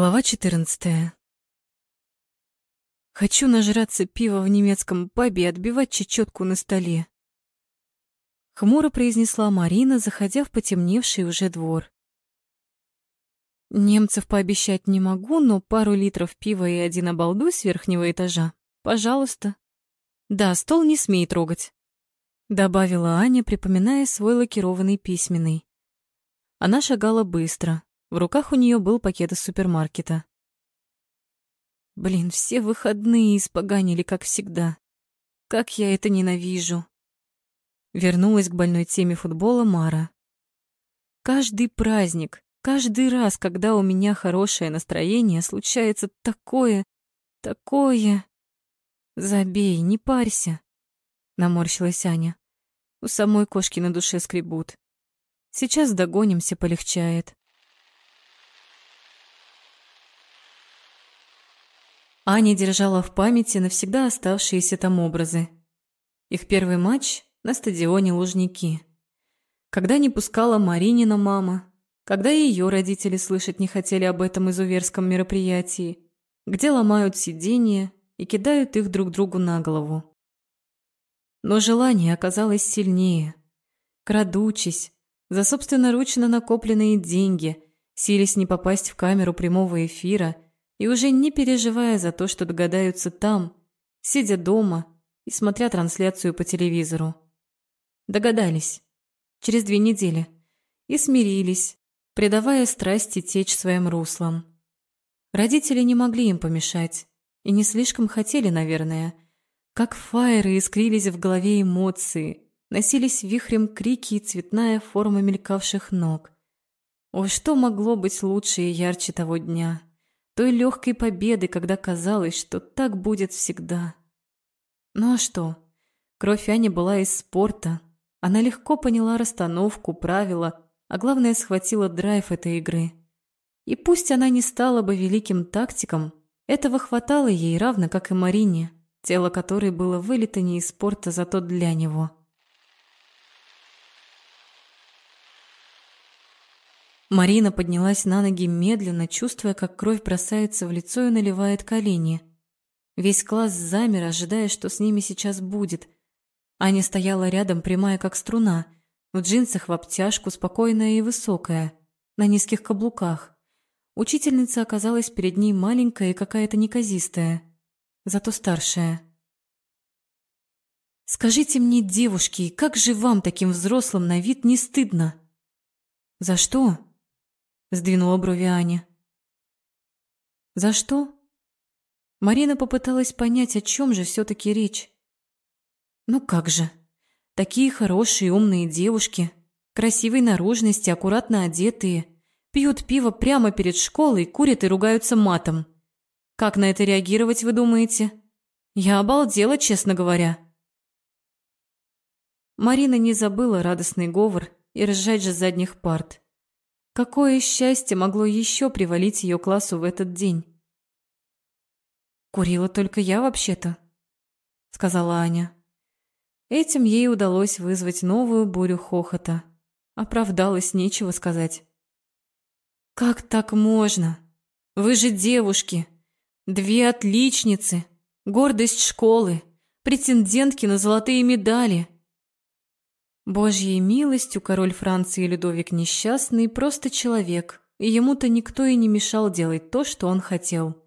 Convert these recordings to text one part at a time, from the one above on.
Глава 14. Хочу нажраться пива в немецком пабе и отбивать чечетку на столе. Хмуро произнесла Марина, заходя в потемневший уже двор. Немцев пообещать не могу, но пару литров пива и один обалдуй с верхнего этажа. Пожалуйста. Да, стол не смей трогать. Добавила Аня, припоминая свой лакированный письменный. Она шагала быстро. В руках у нее был пакет из супермаркета. Блин, все выходные испоганили, как всегда. Как я это ненавижу. Вернулась к больной теме футбола Мара. Каждый праздник, каждый раз, когда у меня хорошее настроение, случается такое, такое... Забей, не парься, наморщилась Аня. У самой кошки на душе скребут. Сейчас догонимся, полегчает. Аня держала в памяти навсегда оставшиеся там образы. Их первый матч на стадионе Лужники. Когда не пускала Маринина мама, когда ее родители слышать не хотели об этом изуверском мероприятии, где ломают сиденья и кидают их друг другу на голову. Но желание оказалось сильнее. Крадучись, за собственноручно накопленные деньги, сились не попасть в камеру прямого эфира – и уже не переживая за то, что догадаются там, сидя дома и смотря трансляцию по телевизору. Догадались. Через две недели. И смирились, предавая страсти течь своим руслом. Родители не могли им помешать. И не слишком хотели, наверное. Как фаеры искрились в голове эмоции, носились вихрем крики и цветная форма мелькавших ног. О, что могло быть лучше и ярче того дня? Той легкой победы, когда казалось, что так будет всегда. Ну а что? Кровь Ани была из спорта. Она легко поняла расстановку, правила, а главное, схватила драйв этой игры. И пусть она не стала бы великим тактиком, этого хватало ей, равно как и Марине, тело которой было вылито не из спорта, зато для него. Марина поднялась на ноги медленно, чувствуя, как кровь бросается в лицо и наливает колени. Весь класс замер, ожидая, что с ними сейчас будет. Аня стояла рядом, прямая как струна, в джинсах в обтяжку, спокойная и высокая, на низких каблуках. Учительница оказалась перед ней маленькая и какая-то неказистая, зато старшая. «Скажите мне, девушки, как же вам, таким взрослым на вид, не стыдно?» «За что?» Сдвинула брови Аня. За что? Марина попыталась понять, о чем же все-таки речь. Ну как же? Такие хорошие умные девушки, красивой наружности, аккуратно одетые, пьют пиво прямо перед школой, курят и ругаются матом. Как на это реагировать, вы думаете? Я обалдела, честно говоря. Марина не забыла радостный говор и разжать же задних парт. Какое счастье могло еще привалить ее классу в этот день? «Курила только я вообще-то», — сказала Аня. Этим ей удалось вызвать новую бурю хохота. Оправдалась, нечего сказать. «Как так можно? Вы же девушки, две отличницы, гордость школы, претендентки на золотые медали. Божьей милостью король Франции Людовик Несчастный просто человек, и ему-то никто и не мешал делать то, что он хотел.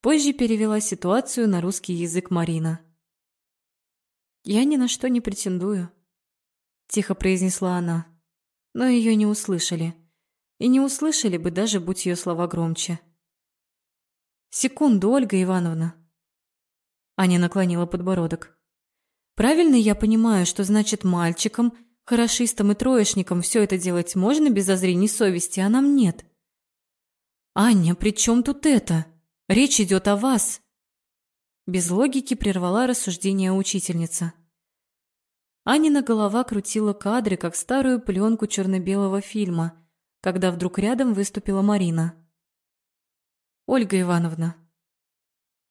Позже перевела ситуацию на русский язык Марина. «Я ни на что не претендую», – тихо произнесла она, но ее не услышали. И не услышали бы, даже будь ее слова громче. «Секунду, Ольга Ивановна». Аня наклонила подбородок. Правильно я понимаю, что значит мальчикам, хорошистам и троечникам все это делать можно без зазрений совести, а нам нет? Аня, при чем тут это? Речь идет о вас. Без логики прервала рассуждение учительница. Анина голова крутила кадры, как старую пленку черно-белого фильма, когда вдруг рядом выступила Марина. «Ольга Ивановна».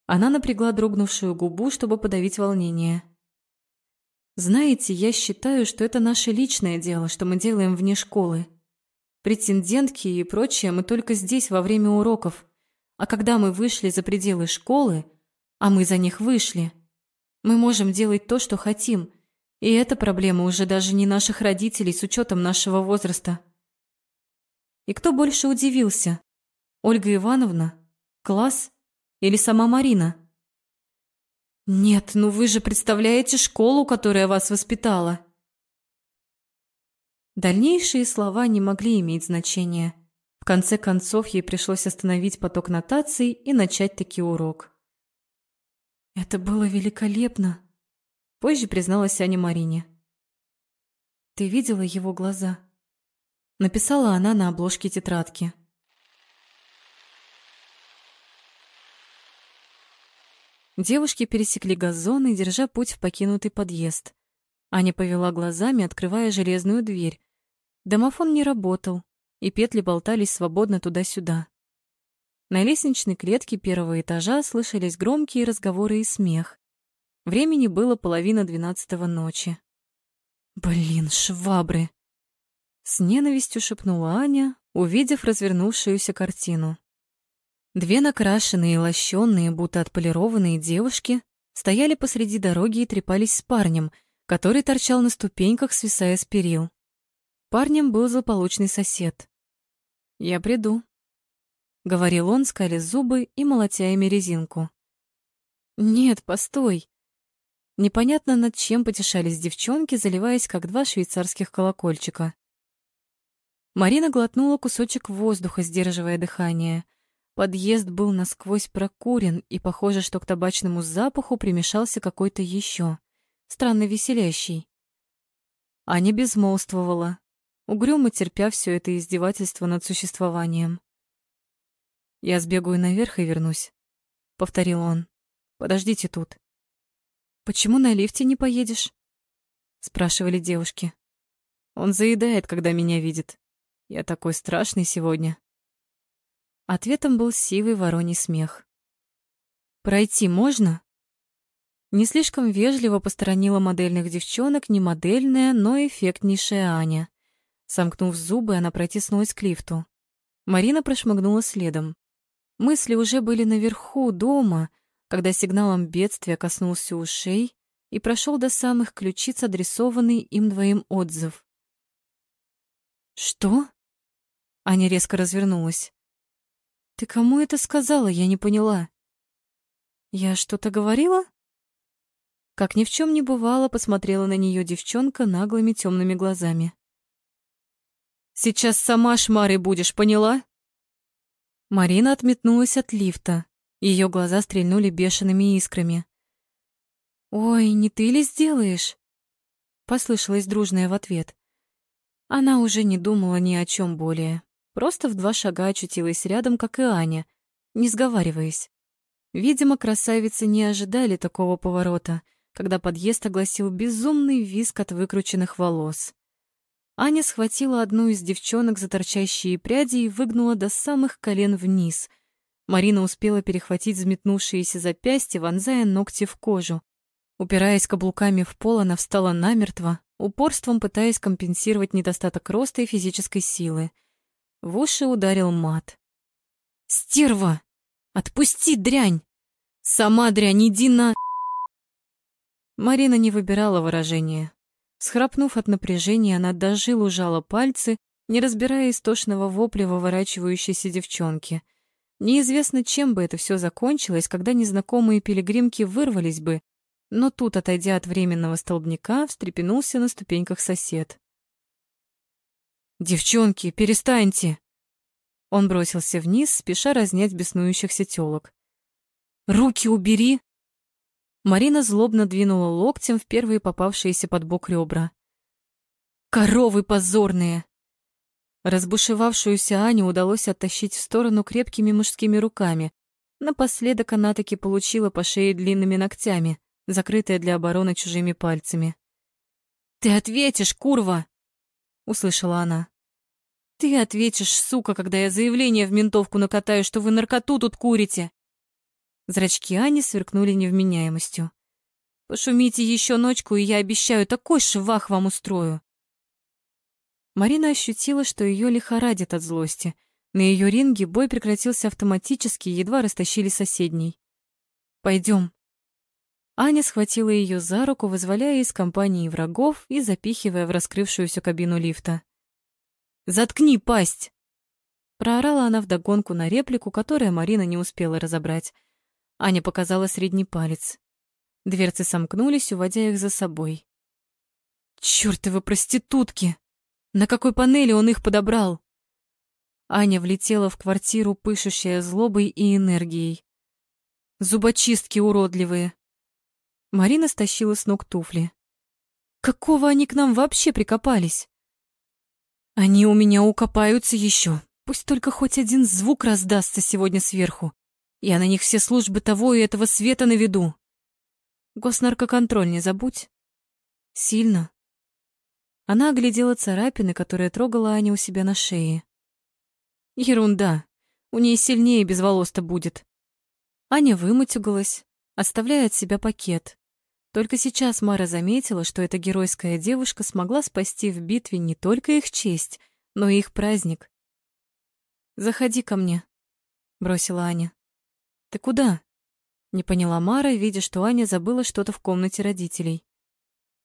Она напрягла дрогнувшую губу, чтобы подавить волнение. Знаете, я считаю, что это наше личное дело, что мы делаем вне школы. Претендентки и прочее мы только здесь во время уроков. А когда мы вышли за пределы школы, а мы за них вышли, мы можем делать то, что хотим. И эта проблема уже даже не наших родителей с учетом нашего возраста. И кто больше удивился? Ольга Ивановна? Класс? Или сама Марина? Нет, ну вы же представляете школу, которая вас воспитала. Дальнейшие слова не могли иметь значения. В конце концов, ей пришлось остановить поток нотаций и начать таки урок. «Это было великолепно», — позже призналась Аня Марине. «Ты видела его глаза?» Написала она на обложке тетрадки. Девушки пересекли газон и, держа путь в покинутый подъезд. Аня повела глазами, открывая железную дверь. Домофон не работал, и петли болтались свободно туда-сюда. На лестничной клетке первого этажа слышались громкие разговоры и смех. Времени было половина двенадцатого ночи. «Блин, швабры!» С ненавистью шепнула Аня, увидев развернувшуюся картину. Две накрашенные, лощенные, будто отполированные девушки стояли посреди дороги и трепались с парнем, который торчал на ступеньках, свисая с перил. Парнем был злополучный сосед. «Я приду», — говорил он, скаля зубы и молотя ими резинку. «Нет, постой!» Непонятно, над чем потешались девчонки, заливаясь, как два швейцарских колокольчика. Марина глотнула кусочек воздуха, сдерживая дыхание. Подъезд был насквозь прокурен, и похоже, что к табачному запаху примешался какой-то еще, странно веселящий. Аня безмолвствовала, угрюмо терпя все это издевательство над существованием. «Я сбегаю наверх и вернусь», — повторил он. «Подождите тут». «Почему на лифте не поедешь?» — спрашивали девушки. «Он заедает, когда меня видит. Я такой страшный сегодня». Ответом был сивый вороний смех. «Пройти можно?» Не слишком вежливо посторонила модельных девчонок не модельная, но эффектнейшая Аня. Сомкнув зубы, она протиснулась к лифту. Марина прошмыгнула следом. Мысли уже были наверху, дома, когда сигналом бедствия коснулся ушей и прошел до самых ключиц адресованный им двоим отзыв. «Что?» Аня резко развернулась. «Ты кому это сказала? Я не поняла». «Я что-то говорила?» Как ни в чем не бывало, посмотрела на нее девчонка наглыми темными глазами. Сейчас сама шмарой будешь, поняла? Марина отметнулась от лифта. Ее глаза стрельнули бешеными искрами. «Ой, не ты ли сделаешь?» Послышалось дружное в ответ. Она уже не думала ни о чем более. Просто в два шага очутилась рядом, как и Аня, не сговариваясь. Видимо, красавицы не ожидали такого поворота, когда подъезд огласил безумный визг от выкрученных волос. Аня схватила одну из девчонок за торчащие пряди и выгнула до самых колен вниз. Марина успела перехватить взметнувшиеся запястья, вонзая ногти в кожу. Упираясь каблуками в пол, она встала намертво, упорством пытаясь компенсировать недостаток роста и физической силы. В уши ударил мат. «Стерва! Отпусти, дрянь! Сама дрянь, иди на...» Марина не выбирала выражения. Схрапнув от напряжения, она до жил ужала пальцы, не разбирая истошного вопля выворачивающейся девчонки. Неизвестно, чем бы это все закончилось, когда незнакомые пилигримки вырвались бы, но тут, отойдя от временного столбняка, встрепенулся на ступеньках сосед. «Девчонки, перестаньте!» Он бросился вниз, спеша разнять беснующихся тёлок. «Руки убери!» Марина злобно двинула локтем в первые попавшиеся под бок ребра. «Коровы позорные!» Разбушевавшуюся Аню удалось оттащить в сторону крепкими мужскими руками. Напоследок она таки получила по шее длинными ногтями, закрытая для обороны чужими пальцами. «Ты ответишь, курва!» — услышала она. «Ты ответишь, сука, когда я заявление в ментовку накатаю, что вы наркоту тут курите!» Зрачки Ани сверкнули невменяемостью. «Пошумите еще ночку, и я обещаю, такой швах вам устрою!» Марина ощутила, что ее лихорадит от злости. На ее ринге бой прекратился автоматически, едва растащили соседней. Пойдем. Аня схватила ее за руку, вызволяя из компании врагов и запихивая в раскрывшуюся кабину лифта. «Заткни пасть!» Проорала она вдогонку на реплику, которую Марина не успела разобрать. Аня показала средний палец. Дверцы сомкнулись, уводя их за собой. «Чёртовы проститутки! На какой панели он их подобрал?» Аня влетела в квартиру, пышущая злобой и энергией. «Зубочистки уродливые!» Марина стащила с ног туфли. «Какого они к нам вообще прикопались?» «Они у меня укопаются еще. Пусть только хоть один звук раздастся сегодня сверху. Я на них все службы того и этого света наведу. Госнаркоконтроль не забудь. Сильно. Она оглядела царапины, которые трогала Аня у себя на шее. Ерунда. У нее сильнее без волос-то будет. Аня вымутюгалась, оставляя от себя пакет. Только сейчас Мара заметила, что эта геройская девушка смогла спасти в битве не только их честь, но и их праздник. «Заходи ко мне», — бросила Аня. «Ты куда?» — не поняла Мара, видя, что Аня забыла что-то в комнате родителей.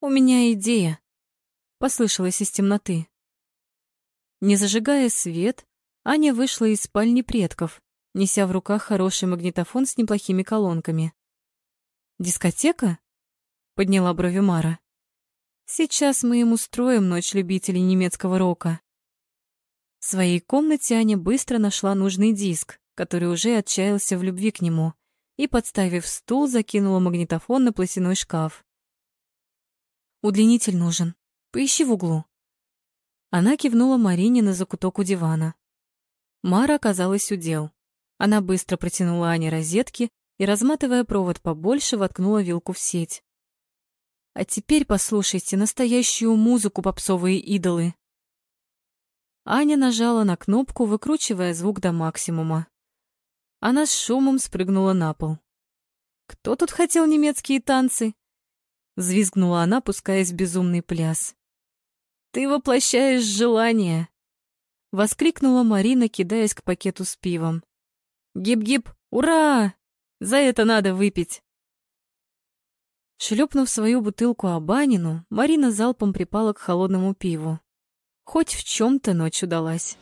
«У меня идея», — послышалось из темноты. Не зажигая свет, Аня вышла из спальни предков, неся в руках хороший магнитофон с неплохими колонками. «Дискотека?» — подняла брови Мара. «Сейчас мы им устроим ночь любителей немецкого рока». В своей комнате Аня быстро нашла нужный диск, который уже отчаялся в любви к нему, и, подставив стул, закинула магнитофон на платяной шкаф. «Удлинитель нужен. Поищи в углу». Она кивнула Марине на закуток у дивана. Мара оказалась у дел. Она быстро протянула Ане розетки и, разматывая провод побольше, воткнула вилку в сеть. «А теперь послушайте настоящую музыку, попсовые идолы!» Аня нажала на кнопку, выкручивая звук до максимума. Она с шумом спрыгнула на пол. «Кто тут хотел немецкие танцы?» Взвизгнула она, пускаясь в безумный пляс. «Ты воплощаешь желание!» Воскликнула Марина, кидаясь к пакету с пивом. «Гип-гип! Ура! За это надо выпить!» Шлепнув свою бутылку Абанину, Марина залпом припала к холодному пиву. Хоть в чем-то ночь удалась.